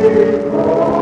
Oh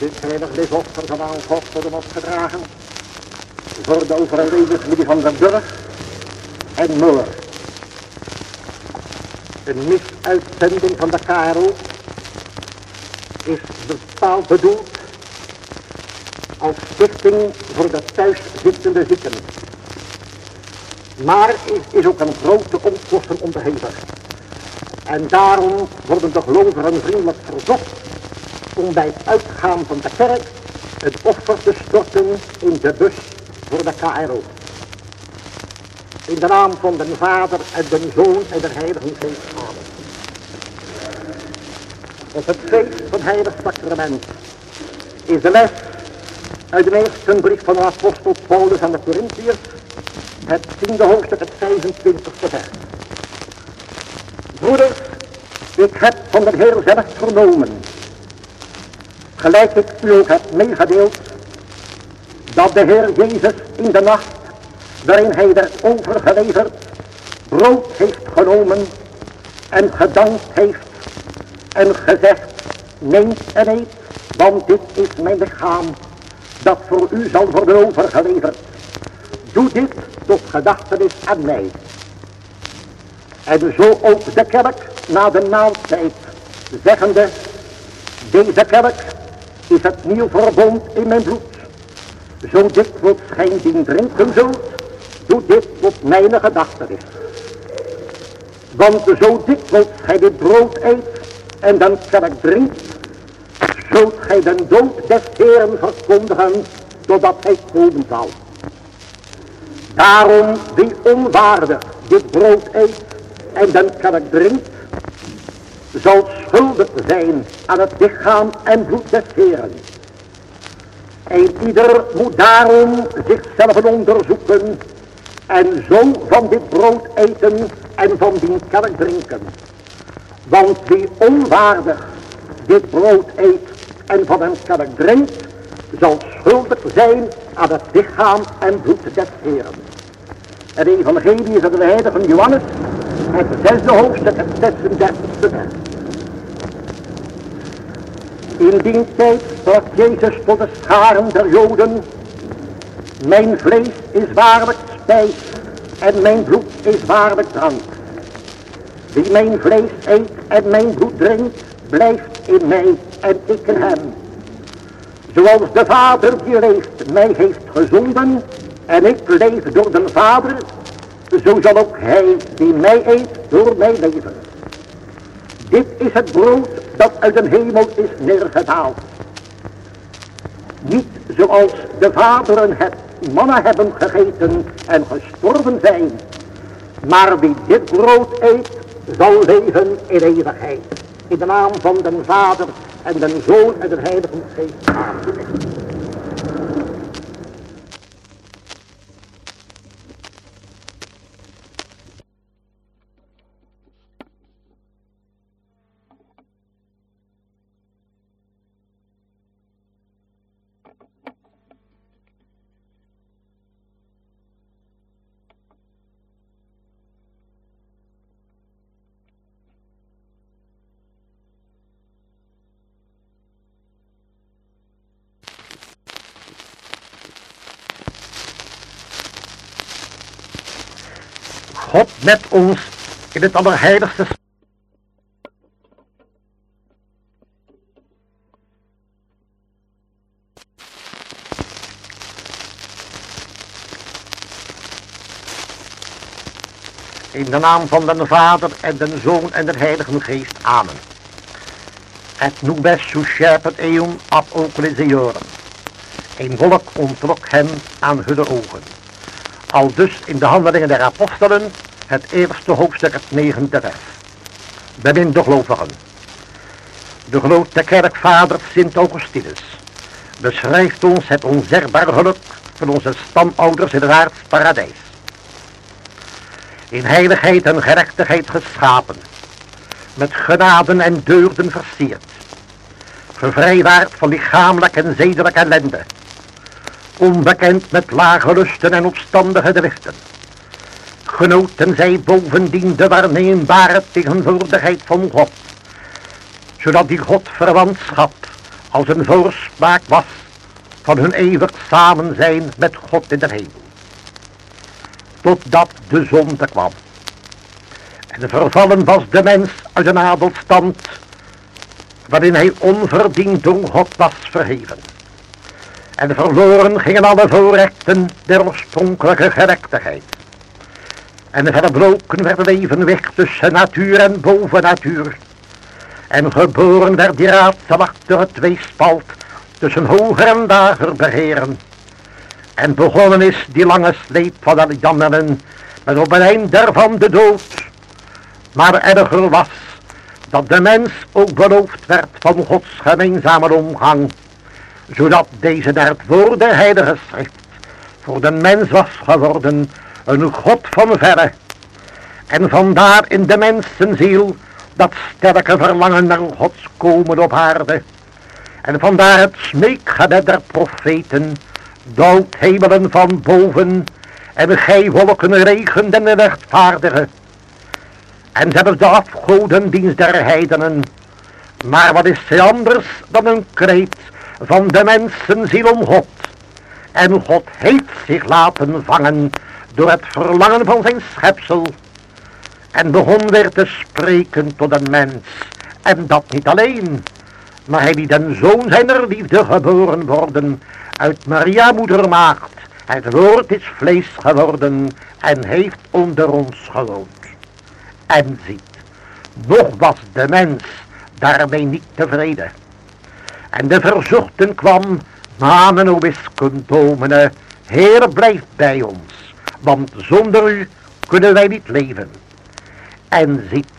Dit van aan God worden opgedragen voor de overlevensmiddel van den Burg en Muller. Een misuitzending van de KRO is bepaald bedoeld als stichting voor de thuiszittende zieken. Maar is, is ook een grote onkosten onderhevig. En daarom worden de gelovigen vriendelijk verzocht om bij het uitgaan van de kerk het offer te storten in de bus voor de KRO. In de naam van de Vader en de Zoon en de Heilige Geest. Amen. Op het feest van Heilig Sacrament is de les uit de eerste brief van de apostel Paulus aan de Corinthiërs, het tiende hoofdstuk, het 25e vers. Broeders, ik heb van de Heer zelf vernomen, gelijk ik u ook heb meegedeeld, dat de Heer Jezus in de nacht, waarin hij werd overgeleverd, brood heeft genomen en gedankt heeft en gezegd, neemt en eet, want dit is mijn lichaam, dat voor u zal worden overgeleverd. Doe dit tot gedachtenis aan mij. En zo ook de kerk na de maaltijd, zeggende, deze kerk is het nieuw verbond in mijn bloed. Zo dikwijls gij dien drinken zult, doe dit tot mijn gedachtenis. Want zo dikwijls gij dit brood eet en dan kerk drinkt, zult gij den dood des Heeren verkondigen, totdat hij komen zal. Daarom wie onwaardig dit brood eet en den kerk drinkt, zal schuldig zijn aan het lichaam en bloed des Heren. En ieder moet daarom zichzelf onderzoeken en zo van dit brood eten en van die kelk drinken. Want wie onwaardig dit brood eet en van een kelk drinkt, zal schuldig zijn aan het lichaam en bloed des Heren. Het evangelie is het de heilige Johannes, het zesde hoofdstuk, het 36e vers. In die tijd sprak Jezus tot de scharen der Joden, mijn vlees is waarlijk spijs en mijn bloed is waarlijk drank. Wie mijn vlees eet en mijn bloed drinkt, blijft in mij en ik in hem. Zoals de Vader die leeft mij heeft gezonden en ik leef door de Vader, zo zal ook hij die mij eet door mij leven. Dit is het brood dat uit de hemel is neergedaald. Niet zoals de vaderen het mannen hebben gegeten en gestorven zijn. Maar wie dit brood eet, zal leven in eeuwigheid. In de naam van de Vader en de Zoon en de Heilige Geest. God met ons in het allerheiligste. In de naam van de Vader en de Zoon en de Heilige Geest. Amen. Het nubes suscepet eum ab oculisiorum. Een volk ontrok hem aan hun ogen. Al dus in de handelingen der apostelen, het eerste hoofdstuk, het negende vers. Beminde gelovigen. De grote kerkvader Sint Augustinus beschrijft ons het onzegbare geluk van onze stamouders in het aards paradijs. In heiligheid en gerechtigheid geschapen, met genaden en deugden versierd, vervrijwaard van lichamelijke en zedelijke ellende, onbekend met lage lusten en opstandige driften. Genoten zij bovendien de waarneembare tegenwoordigheid van God, zodat die Godverwantschap als een voorspraak was van hun eeuwig samenzijn met God in de hemel. Totdat de zonde kwam. En vervallen was de mens uit een adelstand, waarin hij onverdiend door God was verheven en verloren gingen alle voorrechten der oorspronkelijke gerechtigheid. En verbroken werd het evenwicht tussen natuur en bovennatuur. En geboren werd die raadselachtige tweespalt tussen hoger en lager beheren. En begonnen is die lange sleep van de jammeren met op een eind daarvan de dood. Maar erger was dat de mens ook beloofd werd van Gods gemeenzame omgang zodat deze naar het woord der heilige voor de mens was geworden, een God van verre. En vandaar in de mensenziel dat sterke verlangen naar Gods komen op aarde. En vandaar het smeekgebed der profeten, hemelen van boven en gij wolken regenden de rechtvaardige. En zelfs de afgodendienst der heidenen. Maar wat is zij anders dan een kreet van de mensen ziel om God. En God heeft zich laten vangen door het verlangen van zijn schepsel. En begon weer te spreken tot een mens. En dat niet alleen, maar hij liet een zoon zijner liefde geboren worden uit Maria moedermaagd. Het woord is vlees geworden en heeft onder ons gewoond. En ziet, nog was de mens daarmee niet tevreden. En de verzochten kwam, manen o domine, Heer blijf bij ons, want zonder u kunnen wij niet leven. En ziet,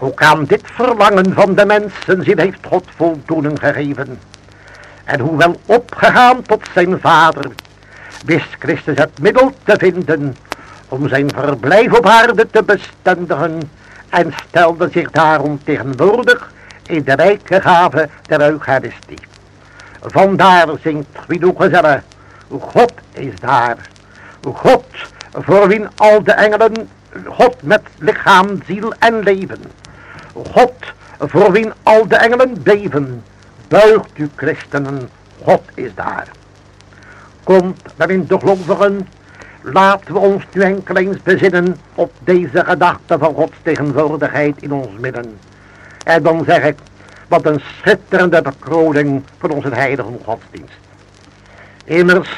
Ook aan dit verlangen van de mensen zich heeft God voldoening gegeven. En hoewel opgegaan tot zijn vader, wist Christus het middel te vinden om zijn verblijf op aarde te bestendigen en stelde zich daarom tegenwoordig in de rijke gave der Eucharistie. Vandaar zingt Guido Gezelle, God is daar. God voor wie al de engelen, God met lichaam, ziel en leven. God voor wie al de engelen beven. Buigt u christenen, God is daar. Komt, waarin de gelovigen, laten we ons nu enkel eens bezinnen op deze gedachte van Gods tegenwoordigheid in ons midden. En dan zeg ik, wat een schitterende bekroning van onze heilige godsdienst. Immers,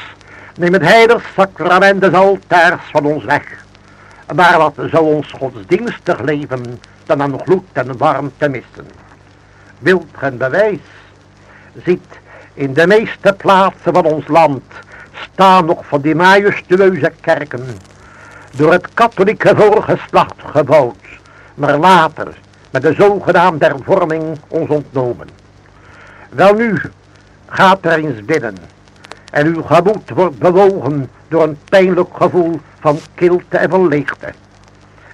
neem het heilig sacrament des altaars van ons weg. Maar wat zou ons godsdienstig leven dan aan gloed en warmte missen? Wilt gen bewijs? Ziet, in de meeste plaatsen van ons land staan nog van die majestueuze kerken, door het katholieke voorgeslacht gebouwd, maar later met de zogenaamde hervorming ons ontnomen. Wel nu, gaat er eens binnen en uw gemoed wordt bewogen door een pijnlijk gevoel van kilte en van leegte.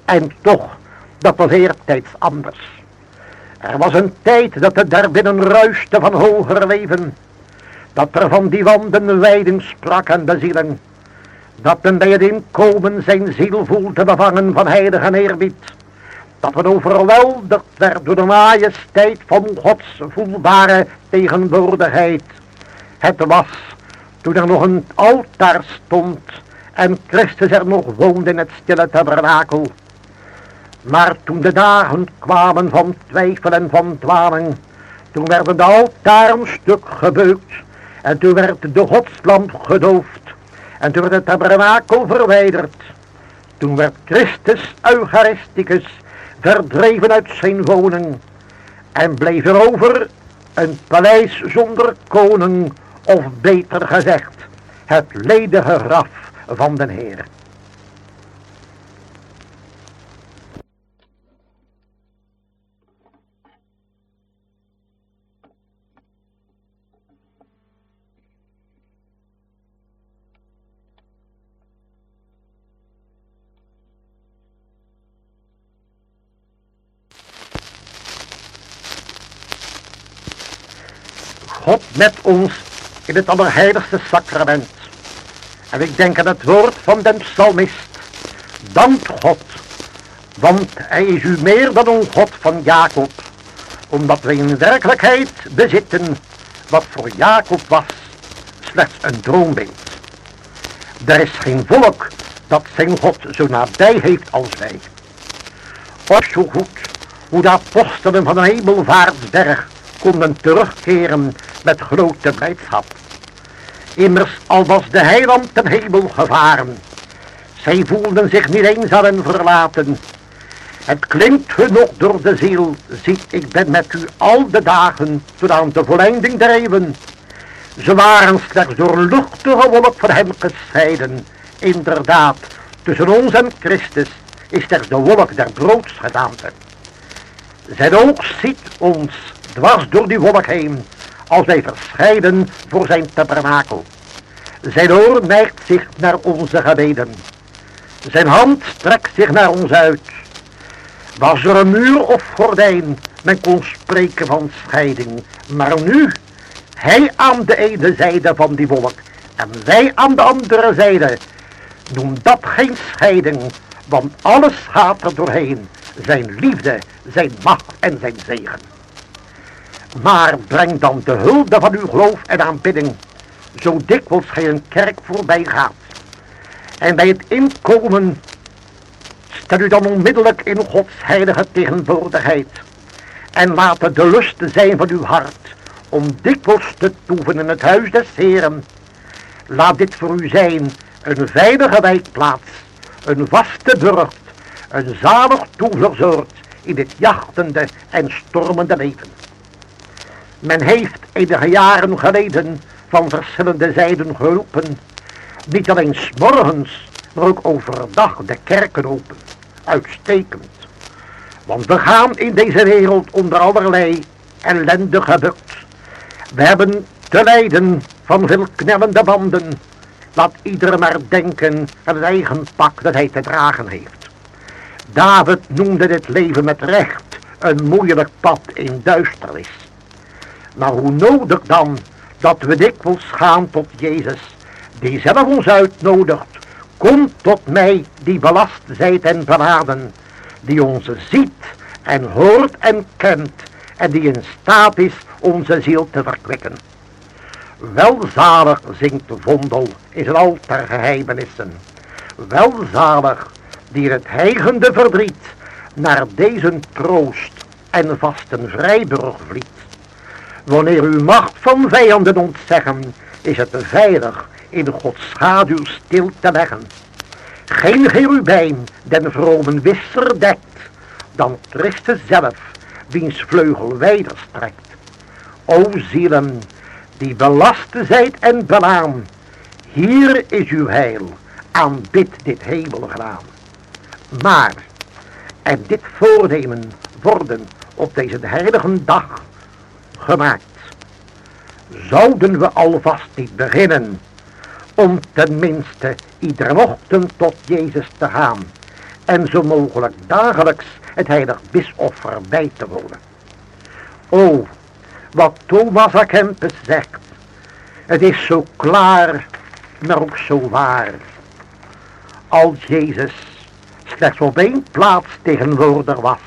En toch, dat was eertijds anders. Er was een tijd dat het daarbinnen ruiste van hoger leven. Dat er van die wanden wijding sprak en bezieling. Dat men bij het inkomen zijn ziel voelde bevangen van heilige eerbied dat het overweldigd werd door de majesteit van Gods voelbare tegenwoordigheid. Het was toen er nog een altaar stond en Christus er nog woonde in het stille tabernakel. Maar toen de dagen kwamen van twijfel en van dwaling, toen werden de altaren stuk gebeukt en toen werd de godslamp gedoofd en toen werd het tabernakel verwijderd. Toen werd Christus Eucharisticus verdreven uit zijn woning en bleef er over een paleis zonder koning, of beter gezegd, het ledige graf van den Heer. Met ons in het allerheiligste sacrament. En ik denk aan het woord van den psalmist. Dank God, want hij is u meer dan een God van Jacob. Omdat wij in werkelijkheid bezitten wat voor Jacob was slechts een droombeeld. Er is geen volk dat zijn God zo nabij heeft als wij. Of zo goed hoe de apostelen van de hemelvaartsberg konden terugkeren met grote blijdschap. Immers al was de heiland ten hemel gevaren. Zij voelden zich niet eenzaam en verlaten. Het klinkt hun nog door de ziel. Ziet, ik ben met u al de dagen tot aan de volleinding eeuwen. Ze waren slechts door luchtige wolk van hem gescheiden. Inderdaad, tussen ons en Christus is slechts de wolk der broodsgedaante. Zijn oog ziet ons dwars door die wolk heen als wij verscheiden voor zijn tabernakel. Zijn oor neigt zich naar onze gebeden. Zijn hand strekt zich naar ons uit. Was er een muur of gordijn, men kon spreken van scheiding. Maar nu, hij aan de ene zijde van die wolk en wij aan de andere zijde. Noem dat geen scheiding, want alles gaat er doorheen. Zijn liefde, zijn macht en zijn zegen. Maar breng dan de hulde van uw geloof en aanbidding, zo dikwijls gij een kerk voorbij gaat. En bij het inkomen stel u dan onmiddellijk in Gods heilige tegenwoordigheid. En laat het de lust zijn van uw hart om dikwijls te toeven in het huis des Heren. Laat dit voor u zijn een veilige wijkplaats, een vaste burcht, een zalig toevluchtsoord in dit jachtende en stormende leven. Men heeft enige jaren geleden van verschillende zijden geholpen. Niet alleen s'morgens, maar ook overdag de kerken open. Uitstekend. Want we gaan in deze wereld onder allerlei ellende gebukt. We hebben te lijden van veel knellende banden. Laat ieder maar denken aan het eigen pak dat hij te dragen heeft. David noemde dit leven met recht een moeilijk pad in duisternis. Maar hoe nodig dan dat we dikwijls gaan tot Jezus, die zelf ons uitnodigt. Kom tot mij die belast zijt en beladen, die ons ziet en hoort en kent en die in staat is onze ziel te verkwikken. Welzalig zingt Vondel in zijn altaar geheimenissen. Welzalig die het heigende verdriet naar deze troost en vasten vrijburg vliet. Wanneer u macht van vijanden ontzeggen, is het veilig in Gods schaduw stil te leggen. Geen cherubijn den vromen wisser dekt, dan Christus zelf, wiens vleugel wijder strekt. O zielen, die belast zijt en belaan, hier is uw heil, aanbid dit hemelgraan. Maar, en dit voornemen worden op deze heilige dag gemaakt. Zouden we alvast niet beginnen om tenminste iedere ochtend tot Jezus te gaan en zo mogelijk dagelijks het heilig bisoffer bij te wonen. O, wat Thomas A. Kempis zegt, het is zo klaar, maar ook zo waar. Als Jezus slechts op één plaats tegenwoordig was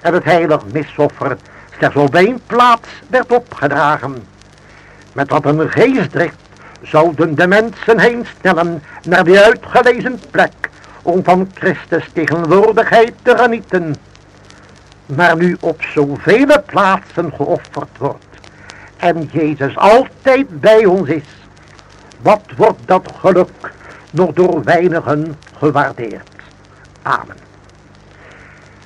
en het heilig misoffer één plaats werd opgedragen. Met wat een geestdrift zouden de mensen heen snellen naar die uitgelezen plek om van Christus tegenwoordigheid te genieten. Maar nu op zoveel plaatsen geofferd wordt en Jezus altijd bij ons is, wat wordt dat geluk nog door weinigen gewaardeerd. Amen.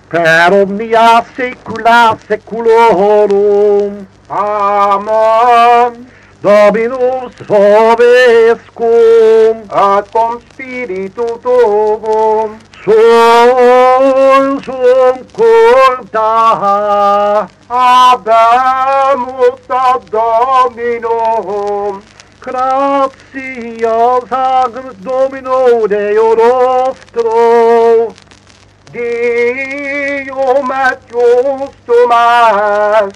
per omnia saecula saeculorum. Amen. Dominus vobiscum, ad cum spiritu tuum, sol sum culta, abemus ad Dominum, gratias agnus Domino Deo nostro, Herdei uma justo mas,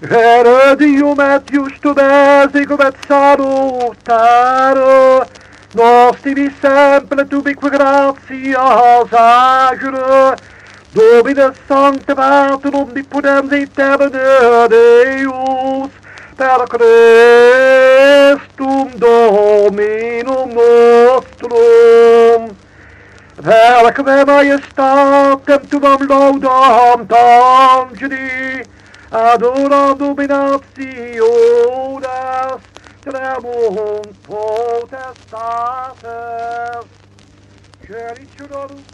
Heredi uma justo mas, e começaram taro, nós tivi sempre tu bique gracias agro, Domine Sancte Pater omnipotens et terna Deus, per Christum Dominum nostrum. Velkvéma je tu temptu vám loudám, tam vždy, adoram dominationes, tremum potestates, cericiunum